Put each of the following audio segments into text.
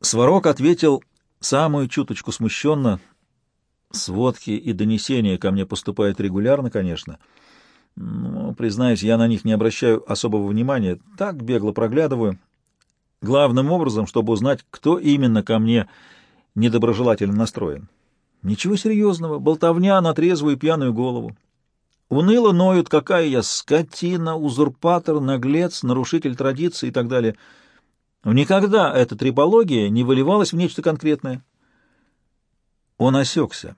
Сварог ответил самую чуточку смущенно. Сводки и донесения ко мне поступают регулярно, конечно. Но, признаюсь, я на них не обращаю особого внимания, так бегло проглядываю. Главным образом, чтобы узнать, кто именно ко мне недоброжелательно настроен. Ничего серьезного, болтовня на трезвую пьяную голову. Уныло ноют, какая я скотина, узурпатор, наглец, нарушитель традиций и так далее. Никогда эта трипология не выливалась в нечто конкретное. Он осекся.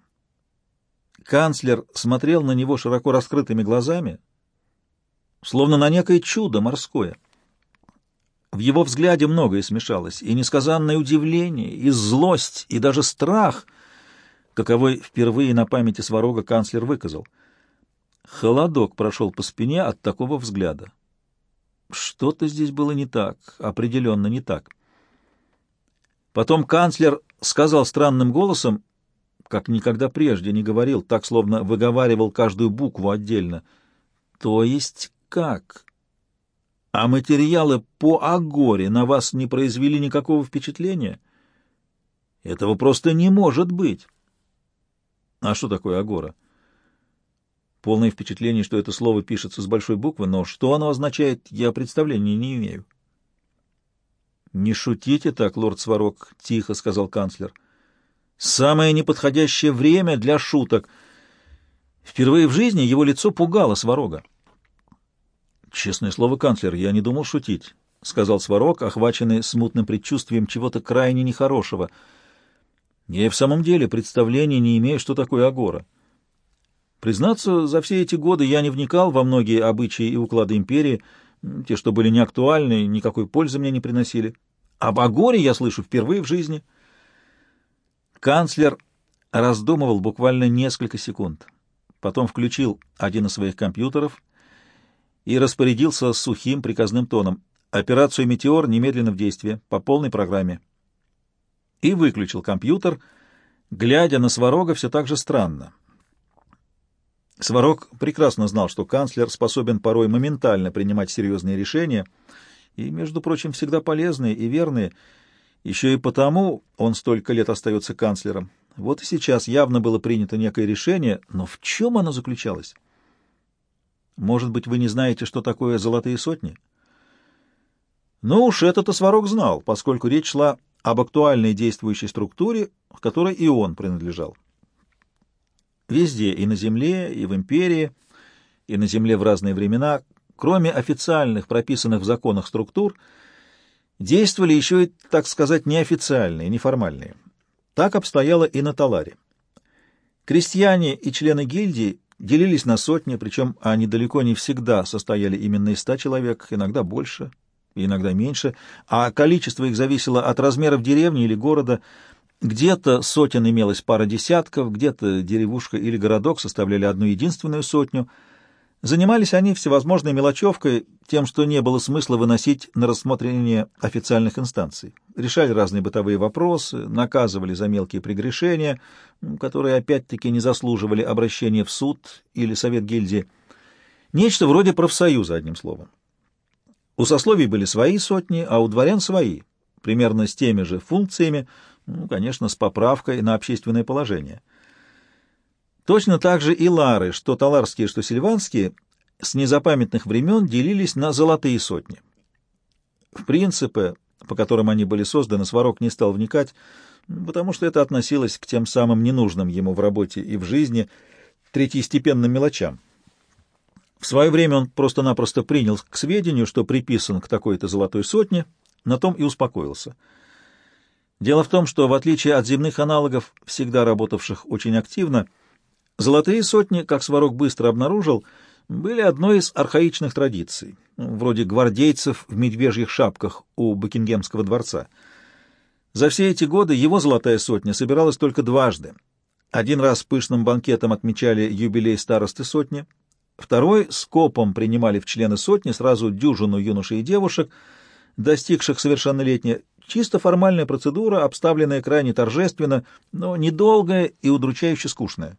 Канцлер смотрел на него широко раскрытыми глазами, словно на некое чудо морское. В его взгляде многое смешалось, и несказанное удивление, и злость, и даже страх, каковой впервые на памяти Сварога канцлер выказал. Холодок прошел по спине от такого взгляда. Что-то здесь было не так, определенно не так. Потом канцлер сказал странным голосом, как никогда прежде не говорил, так словно выговаривал каждую букву отдельно. То есть как? А материалы по Агоре на вас не произвели никакого впечатления? Этого просто не может быть. А что такое Агора? Полное впечатление, что это слово пишется с большой буквы, но что оно означает, я представления не имею. «Не шутите так, лорд Сварог», — тихо сказал канцлер. «Самое неподходящее время для шуток». Впервые в жизни его лицо пугало Сварога. «Честное слово, канцлер, я не думал шутить», — сказал Сварог, охваченный смутным предчувствием чего-то крайне нехорошего. «Я и в самом деле представления не имею, что такое агора». Признаться, за все эти годы я не вникал во многие обычаи и уклады империи, те, что были неактуальны, никакой пользы мне не приносили. Об Агоре я слышу впервые в жизни. Канцлер раздумывал буквально несколько секунд. Потом включил один из своих компьютеров и распорядился сухим приказным тоном. Операцию «Метеор» немедленно в действие, по полной программе. И выключил компьютер, глядя на Сварога все так же странно. Сварог прекрасно знал, что канцлер способен порой моментально принимать серьезные решения, и, между прочим, всегда полезные и верные. Еще и потому он столько лет остается канцлером. Вот и сейчас явно было принято некое решение, но в чем оно заключалось? Может быть, вы не знаете, что такое золотые сотни? Ну уж это-то Сварог знал, поскольку речь шла об актуальной действующей структуре, к которой и он принадлежал. Везде, и на земле, и в империи, и на земле в разные времена, кроме официальных, прописанных в законах структур, действовали еще и, так сказать, неофициальные, неформальные. Так обстояло и на Таларе. Крестьяне и члены гильдии делились на сотни, причем они далеко не всегда состояли именно из ста человек, иногда больше, иногда меньше, а количество их зависело от размеров деревни или города – где-то сотен имелось пара десятков, где-то деревушка или городок составляли одну единственную сотню. Занимались они всевозможной мелочевкой, тем, что не было смысла выносить на рассмотрение официальных инстанций. Решали разные бытовые вопросы, наказывали за мелкие прегрешения, которые опять-таки не заслуживали обращения в суд или совет гильдии. Нечто вроде профсоюза, одним словом. У сословий были свои сотни, а у дворян свои, примерно с теми же функциями, ну, конечно, с поправкой на общественное положение. Точно так же и лары, что таларские, что сильванские, с незапамятных времен делились на золотые сотни. В принципы, по которым они были созданы, Сварог не стал вникать, потому что это относилось к тем самым ненужным ему в работе и в жизни третьестепенным мелочам. В свое время он просто-напросто принял к сведению, что приписан к такой-то золотой сотне, на том и успокоился — Дело в том, что, в отличие от земных аналогов, всегда работавших очень активно, золотые сотни, как Сварог быстро обнаружил, были одной из архаичных традиций, вроде гвардейцев в медвежьих шапках у Букингемского дворца. За все эти годы его золотая сотня собиралась только дважды. Один раз пышным банкетом отмечали юбилей старосты сотни, второй — скопом принимали в члены сотни сразу дюжину юношей и девушек, достигших совершеннолетия, Чисто формальная процедура, обставленная крайне торжественно, но недолгая и удручающе скучная.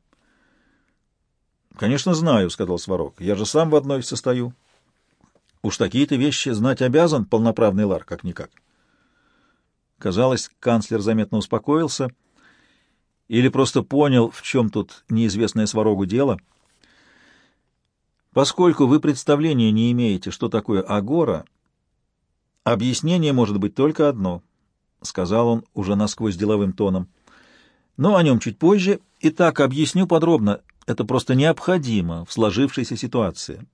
«Конечно, знаю», — сказал Сварог. «Я же сам в одной состою». «Уж такие-то вещи знать обязан полноправный лар, как-никак». Казалось, канцлер заметно успокоился или просто понял, в чем тут неизвестное сварогу дело. Поскольку вы представления не имеете, что такое агора, объяснение может быть только одно, — сказал он уже насквозь деловым тоном. Но о нем чуть позже, и так объясню подробно. Это просто необходимо в сложившейся ситуации.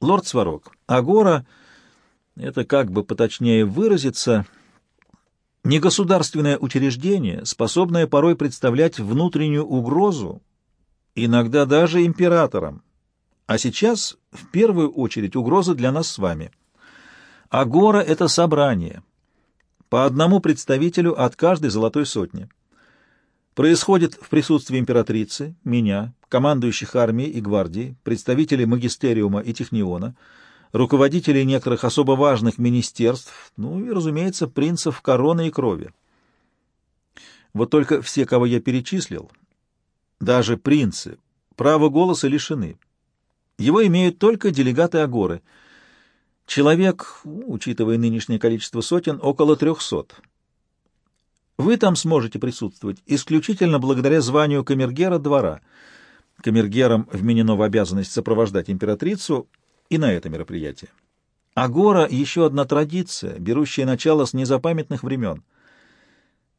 Лорд Сварог, агора — это, как бы поточнее выразиться, негосударственное учреждение, способное порой представлять внутреннюю угрозу, иногда даже императорам. А сейчас, в первую очередь, угроза для нас с вами. Агора — это собрание. По одному представителю от каждой золотой сотни. Происходит в присутствии императрицы, меня, командующих армией и гвардией, представителей магистериума и техниона, руководителей некоторых особо важных министерств, ну и, разумеется, принцев короны и крови. Вот только все, кого я перечислил, даже принцы, права голоса лишены. Его имеют только делегаты Агоры. Человек, учитывая нынешнее количество сотен, около трехсот. Вы там сможете присутствовать исключительно благодаря званию камергера двора. Камергерам вменено в обязанность сопровождать императрицу и на это мероприятие. Агора — еще одна традиция, берущая начало с незапамятных времен.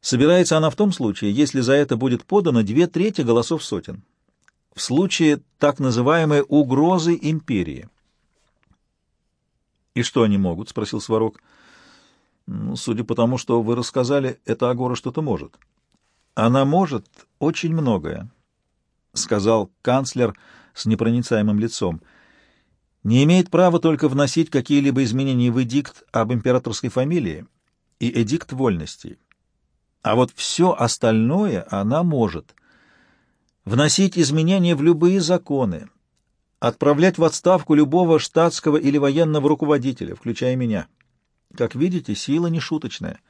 Собирается она в том случае, если за это будет подано две трети голосов сотен в случае так называемой угрозы империи. «И что они могут?» — спросил Сварог. «Ну, судя по тому, что вы рассказали, эта Агора что-то может». «Она может очень многое», — сказал канцлер с непроницаемым лицом. «Не имеет права только вносить какие-либо изменения в эдикт об императорской фамилии и эдикт вольностей. А вот все остальное она может» вносить изменения в любые законы, отправлять в отставку любого штатского или военного руководителя, включая меня. Как видите, сила нешуточная.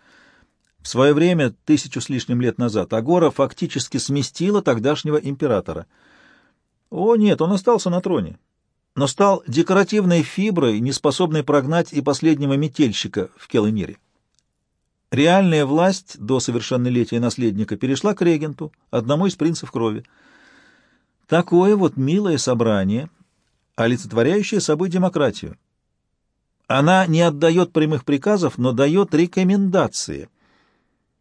В свое время, тысячу с лишним лет назад, Агора фактически сместила тогдашнего императора. О нет, он остался на троне, но стал декоративной фиброй, неспособной прогнать и последнего метельщика в Келымире. Реальная власть до совершеннолетия наследника перешла к регенту, одному из принцев крови. Такое вот милое собрание, олицетворяющее собой демократию. Она не отдает прямых приказов, но дает рекомендации.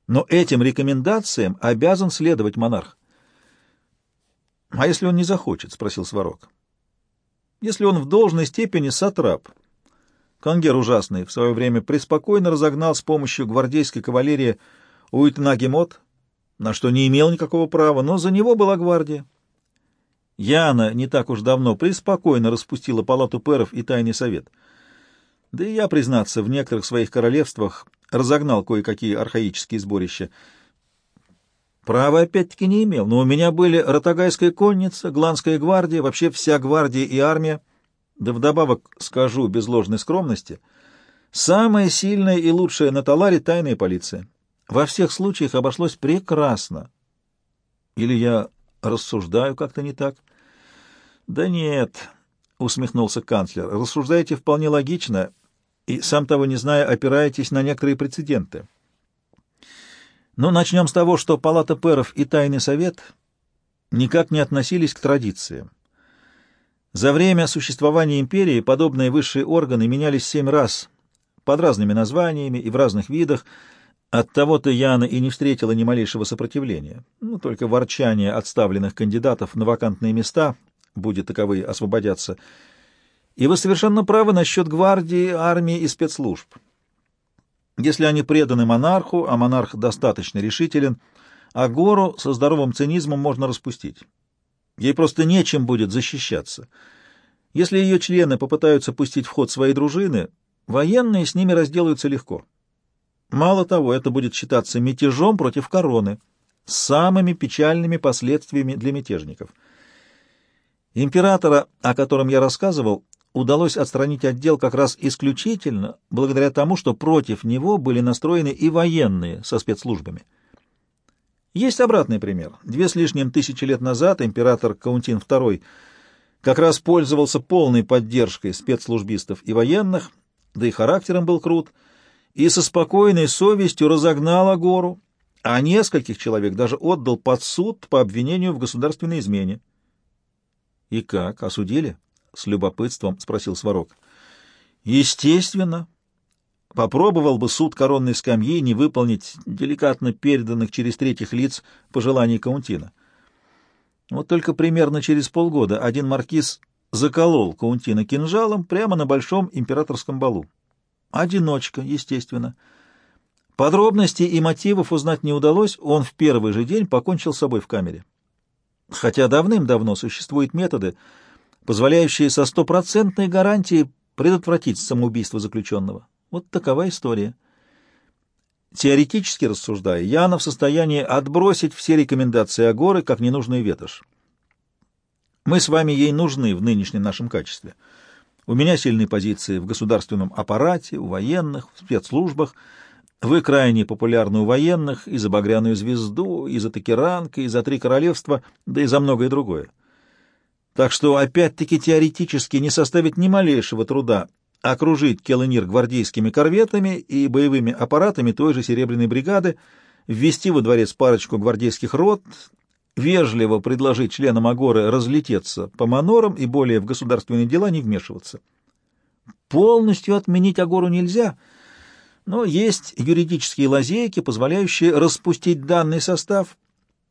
Но этим рекомендациям обязан следовать монарх. — А если он не захочет? — спросил Сварог. — Если он в должной степени сатрап. Конгер ужасный в свое время преспокойно разогнал с помощью гвардейской кавалерии Уитнагемот, на что не имел никакого права, но за него была гвардия. Яна не так уж давно преспокойно распустила палату пэров и тайный совет. Да и я, признаться, в некоторых своих королевствах разогнал кое-какие архаические сборища. Права опять-таки не имел, но у меня были Ротагайская конница, Гланская гвардия, вообще вся гвардия и армия. Да вдобавок, скажу без ложной скромности, самая сильная и лучшая на Таларе тайная полиция. Во всех случаях обошлось прекрасно. Или я рассуждаю как-то не так? Да нет, усмехнулся канцлер. Рассуждаете вполне логично и, сам того не зная, опираетесь на некоторые прецеденты. Но начнем с того, что Палата пэров и Тайный совет никак не относились к традициям. За время существования империи подобные высшие органы менялись семь раз под разными названиями и в разных видах, Оттого-то Яна и не встретила ни малейшего сопротивления, ну, только ворчание отставленных кандидатов на вакантные места, будет таковые освободятся. И вы совершенно правы насчет гвардии, армии и спецслужб. Если они преданы монарху, а монарх достаточно решителен, а гору со здоровым цинизмом можно распустить. Ей просто нечем будет защищаться. Если ее члены попытаются пустить в ход свои дружины, военные с ними разделаются легко. Мало того, это будет считаться мятежом против короны самыми печальными последствиями для мятежников. Императора, о котором я рассказывал, удалось отстранить отдел как раз исключительно благодаря тому, что против него были настроены и военные со спецслужбами. Есть обратный пример. Две с лишним тысячи лет назад император Каунтин II как раз пользовался полной поддержкой спецслужбистов и военных, да и характером был крут — и со спокойной совестью разогнал Агору, а нескольких человек даже отдал под суд по обвинению в государственной измене. — И как, осудили? — с любопытством спросил Сварог. — Естественно. Попробовал бы суд коронной скамьи не выполнить деликатно переданных через третьих лиц пожеланий Каунтина. Вот только примерно через полгода один маркиз заколол Каунтина кинжалом прямо на большом императорском балу. Одиночка, естественно. Подробностей и мотивов узнать не удалось, он в первый же день покончил с собой в камере. Хотя давным-давно существуют методы, позволяющие со стопроцентной гарантией предотвратить самоубийство заключенного. Вот такова история. Теоретически рассуждая, Яна в состоянии отбросить все рекомендации Агоры как ненужную ветошь. Мы с вами ей нужны в нынешнем нашем качестве. У меня сильные позиции в государственном аппарате, у военных, в спецслужбах. Вы крайне популярны у военных и за «Багряную звезду», и за «Токеранка», и за «Три королевства», да и за многое другое. Так что, опять-таки, теоретически не составит ни малейшего труда окружить Келленир гвардейскими корветами и боевыми аппаратами той же Серебряной бригады, ввести во дворец парочку гвардейских рот, вежливо предложить членам Агоры разлететься по манорам и более в государственные дела не вмешиваться. Полностью отменить Агору нельзя, но есть юридические лазейки, позволяющие распустить данный состав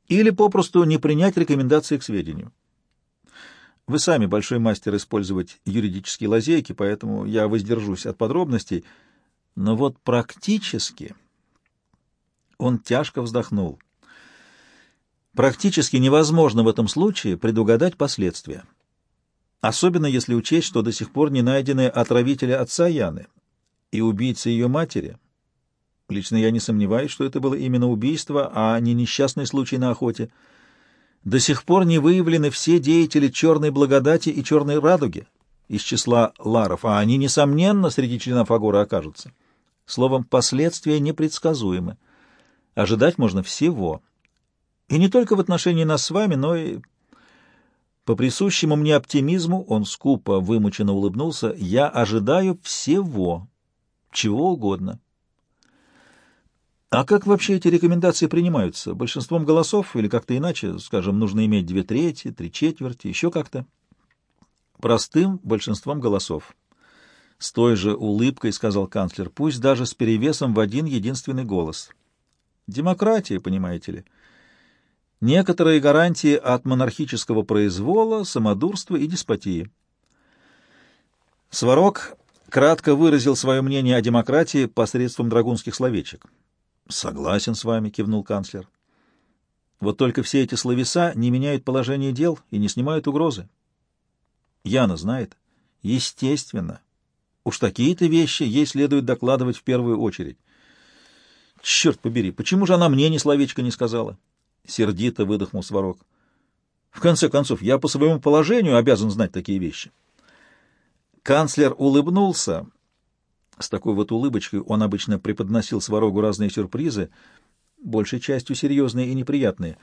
или попросту не принять рекомендации к сведению. Вы сами большой мастер использовать юридические лазейки, поэтому я воздержусь от подробностей. Но вот практически он тяжко вздохнул. Практически невозможно в этом случае предугадать последствия. Особенно если учесть, что до сих пор не найдены отравители отца Яны и убийцы ее матери. Лично я не сомневаюсь, что это было именно убийство, а не несчастный случай на охоте. До сих пор не выявлены все деятели черной благодати и черной радуги из числа ларов, а они, несомненно, среди членов Агора окажутся. Словом, последствия непредсказуемы. Ожидать можно всего. И не только в отношении нас с вами, но и по присущему мне оптимизму, он скупо, вымученно улыбнулся, я ожидаю всего, чего угодно. А как вообще эти рекомендации принимаются? Большинством голосов или как-то иначе? Скажем, нужно иметь две трети, три четверти, еще как-то? Простым большинством голосов. С той же улыбкой сказал канцлер, пусть даже с перевесом в один единственный голос. Демократия, понимаете ли. Некоторые гарантии от монархического произвола, самодурства и деспотии. Сварог кратко выразил свое мнение о демократии посредством драгунских словечек. Согласен с вами, кивнул канцлер. Вот только все эти словеса не меняют положение дел и не снимают угрозы. Яна знает. Естественно. Уж такие-то вещи ей следует докладывать в первую очередь. Черт побери, почему же она мне ни словечко не сказала? Сердито выдохнул Сварог. В конце концов, я по своему положению обязан знать такие вещи. Канцлер улыбнулся, с такой вот улыбочкой он обычно преподносил Сварогу разные сюрпризы, большей частью серьезные и неприятные.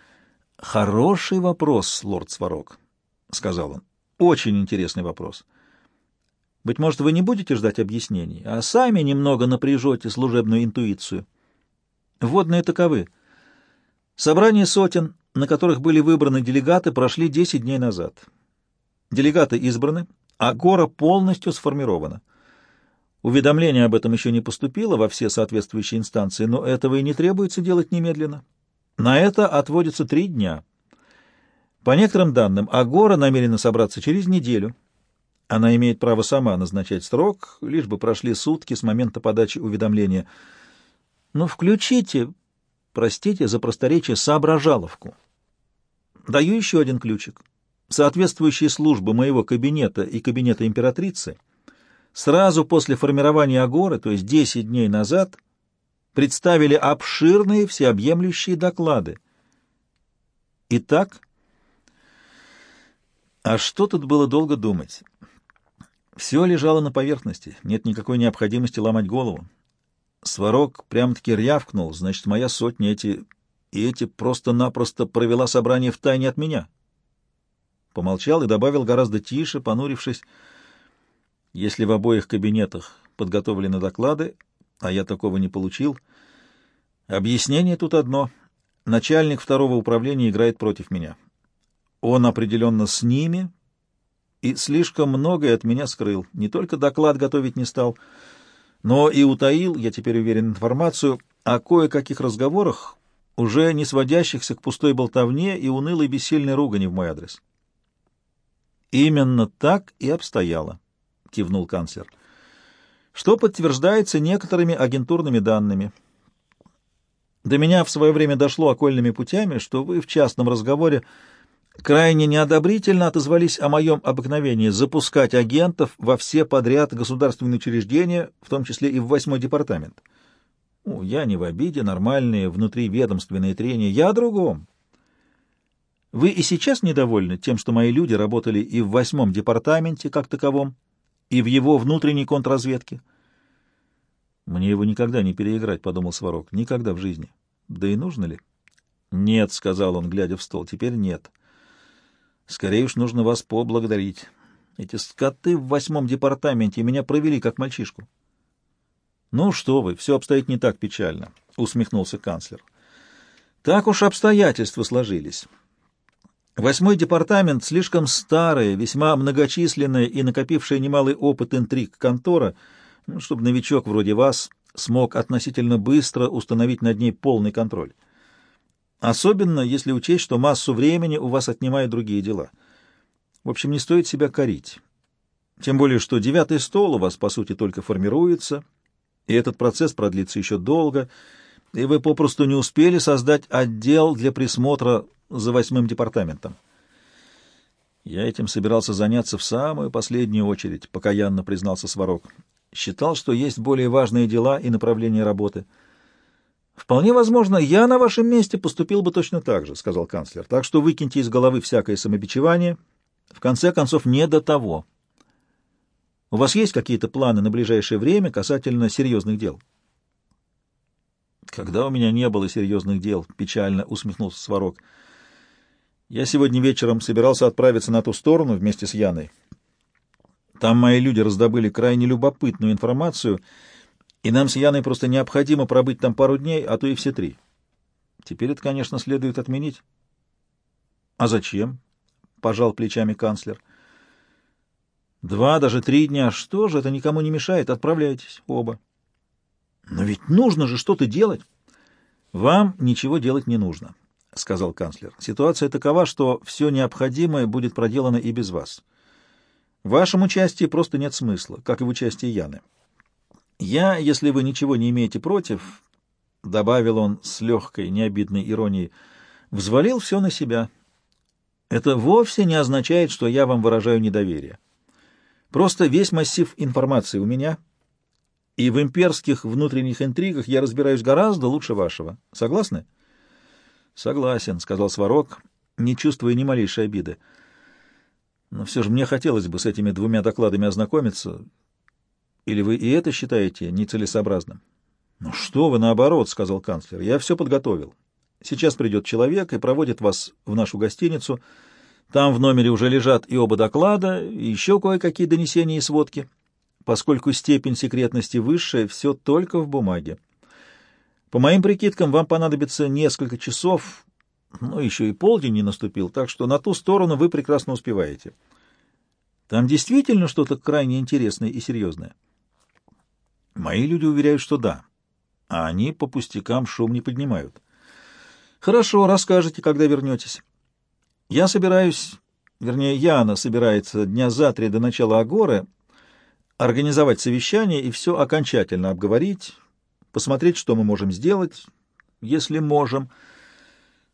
«Хороший вопрос, лорд Сварог», — сказал он. «Очень интересный вопрос. Быть может, вы не будете ждать объяснений, а сами немного напряжете служебную интуицию. Вводные таковы. Собрание сотен, на которых были выбраны делегаты, прошли 10 дней назад. Делегаты избраны, а гора полностью сформирована. Уведомление об этом еще не поступило во все соответствующие инстанции, но этого и не требуется делать немедленно. На это отводится три дня. По некоторым данным, Агора намерена собраться через неделю. Она имеет право сама назначать срок, лишь бы прошли сутки с момента подачи уведомления. Но включите, простите за просторечие, соображаловку. Даю еще один ключик. Соответствующие службы моего кабинета и кабинета императрицы — сразу после формирования Агоры, то есть 10 дней назад, представили обширные всеобъемлющие доклады. Итак, а что тут было долго думать? Все лежало на поверхности, нет никакой необходимости ломать голову. Сварог прям-таки рявкнул, значит, моя сотня эти... И эти просто-напросто провела собрание в тайне от меня. Помолчал и добавил гораздо тише, понурившись, если в обоих кабинетах подготовлены доклады, а я такого не получил. Объяснение тут одно. Начальник второго управления играет против меня. Он определенно с ними и слишком многое от меня скрыл. Не только доклад готовить не стал, но и утаил, я теперь уверен, информацию о кое-каких разговорах, уже не сводящихся к пустой болтовне и унылой бессильной ругани в мой адрес. «Именно так и обстояло», — кивнул канцлер, — «что подтверждается некоторыми агентурными данными». До меня в свое время дошло окольными путями, что вы в частном разговоре крайне неодобрительно отозвались о моем обыкновении запускать агентов во все подряд государственные учреждения, в том числе и в восьмой департамент. Ну, я не в обиде, нормальные внутриведомственные трения. Я о другом. Вы и сейчас недовольны тем, что мои люди работали и в восьмом департаменте как таковом, и в его внутренней контрразведке? Мне его никогда не переиграть, — подумал Сварог, — никогда в жизни. Да и нужно ли? Нет, — сказал он, глядя в стол, — теперь нет. Скорее уж нужно вас поблагодарить. Эти скоты в восьмом департаменте меня провели как мальчишку. «Ну что вы, все обстоит не так печально», — усмехнулся канцлер. «Так уж обстоятельства сложились. Восьмой департамент — слишком старая, весьма многочисленная и накопившая немалый опыт интриг контора, ну, чтобы новичок вроде вас смог относительно быстро установить над ней полный контроль. Особенно, если учесть, что массу времени у вас отнимают другие дела. В общем, не стоит себя корить. Тем более, что девятый стол у вас, по сути, только формируется — и этот процесс продлится еще долго, и вы попросту не успели создать отдел для присмотра за восьмым департаментом. Я этим собирался заняться в самую последнюю очередь, покаянно признался Сварог. Считал, что есть более важные дела и направления работы. Вполне возможно, я на вашем месте поступил бы точно так же, сказал канцлер. Так что выкиньте из головы всякое самобичевание. В конце концов, не до того. У вас есть какие-то планы на ближайшее время касательно серьезных дел? Когда у меня не было серьезных дел, печально усмехнулся Сварог. Я сегодня вечером собирался отправиться на ту сторону вместе с Яной. Там мои люди раздобыли крайне любопытную информацию, и нам с Яной просто необходимо пробыть там пару дней, а то и все три. Теперь это, конечно, следует отменить. — А зачем? — пожал плечами канцлер. — Два, даже три дня. Что же, это никому не мешает. Отправляйтесь оба. Но ведь нужно же что-то делать. Вам ничего делать не нужно, — сказал канцлер. Ситуация такова, что все необходимое будет проделано и без вас. В вашем участии просто нет смысла, как и в участии Яны. Я, если вы ничего не имеете против, — добавил он с легкой, необидной иронией, — взвалил все на себя. Это вовсе не означает, что я вам выражаю недоверие. Просто весь массив информации у меня, и в имперских внутренних интригах я разбираюсь гораздо лучше вашего. Согласны? — Согласен, — сказал Сварог, не чувствуя ни малейшей обиды. Но все же мне хотелось бы с этими двумя докладами ознакомиться. Или вы и это считаете нецелесообразным? — Ну что вы, наоборот, — сказал канцлер, — я все подготовил. Сейчас придет человек и проводит вас в нашу гостиницу — там в номере уже лежат и оба доклада, и еще кое-какие донесения и сводки. Поскольку степень секретности высшая, все только в бумаге. По моим прикидкам, вам понадобится несколько часов, ну, еще и полдень не наступил, так что на ту сторону вы прекрасно успеваете. Там действительно что-то крайне интересное и серьезное? Мои люди уверяют, что да, а они по пустякам шум не поднимают. Хорошо, расскажете, когда вернетесь. Я собираюсь, вернее, Яна собирается дня за три до начала Агоры организовать совещание и все окончательно обговорить, посмотреть, что мы можем сделать, если можем.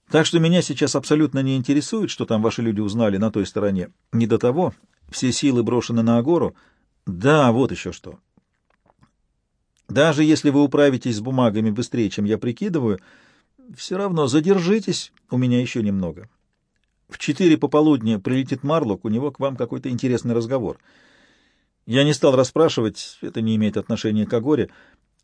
Так что меня сейчас абсолютно не интересует, что там ваши люди узнали на той стороне. Не до того. Все силы брошены на Агору. Да, вот еще что. Даже если вы управитесь с бумагами быстрее, чем я прикидываю, все равно задержитесь у меня еще немного. В четыре пополудни прилетит Марлок, у него к вам какой-то интересный разговор. Я не стал расспрашивать, это не имеет отношения к Агоре.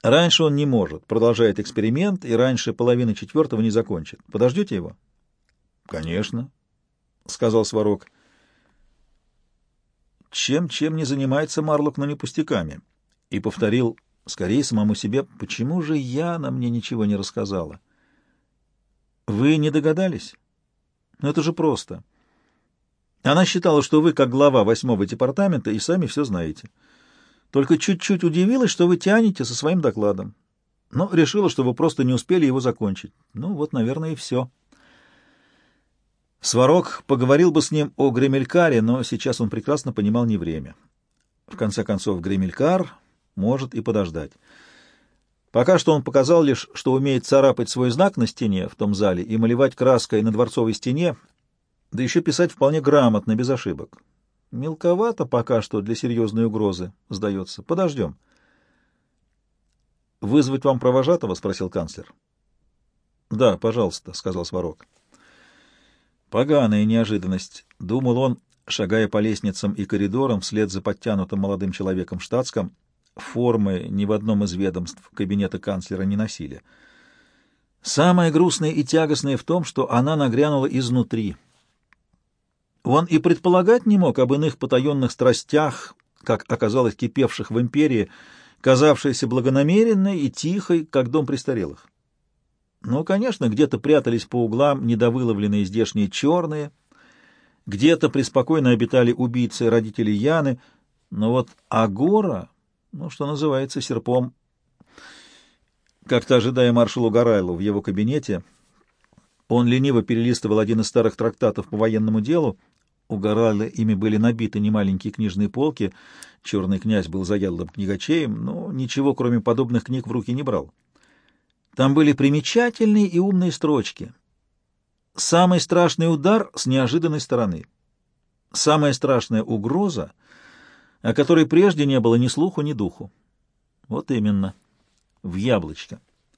Раньше он не может, продолжает эксперимент, и раньше половины четвертого не закончит. Подождете его? — Конечно, — сказал Сварог. Чем-чем не занимается Марлок, но не пустяками. И повторил, скорее самому себе, почему же Яна мне ничего не рассказала? Вы не догадались? Ну, это же просто. Она считала, что вы, как глава восьмого департамента, и сами все знаете. Только чуть-чуть удивилась, что вы тянете со своим докладом. Но решила, что вы просто не успели его закончить. Ну, вот, наверное, и все. Сварог поговорил бы с ним о Гремелькаре, но сейчас он прекрасно понимал не время. В конце концов, Гремелькар может и подождать. Пока что он показал лишь, что умеет царапать свой знак на стене в том зале и малевать краской на дворцовой стене, да еще писать вполне грамотно, без ошибок. Мелковато пока что для серьезной угрозы, сдается. Подождем. «Вызвать вам провожатого?» — спросил канцлер. «Да, пожалуйста», — сказал Сварог. Поганая неожиданность, — думал он, шагая по лестницам и коридорам вслед за подтянутым молодым человеком в штатском — формы ни в одном из ведомств кабинета канцлера не носили. Самое грустное и тягостное в том, что она нагрянула изнутри. Он и предполагать не мог об иных потаенных страстях, как оказалось кипевших в империи, казавшейся благонамеренной и тихой, как дом престарелых. Ну, конечно, где-то прятались по углам недовыловленные здешние черные, где-то преспокойно обитали убийцы родителей Яны, но вот Агора ну, что называется, серпом. Как-то ожидая маршалу Гарайлу в его кабинете, он лениво перелистывал один из старых трактатов по военному делу. У Гарайла ими были набиты немаленькие книжные полки. Черный князь был заядлым книгачеем, но ничего, кроме подобных книг, в руки не брал. Там были примечательные и умные строчки. Самый страшный удар с неожиданной стороны. Самая страшная угроза — о которой прежде не было ни слуху, ни духу. Вот именно, в яблочко.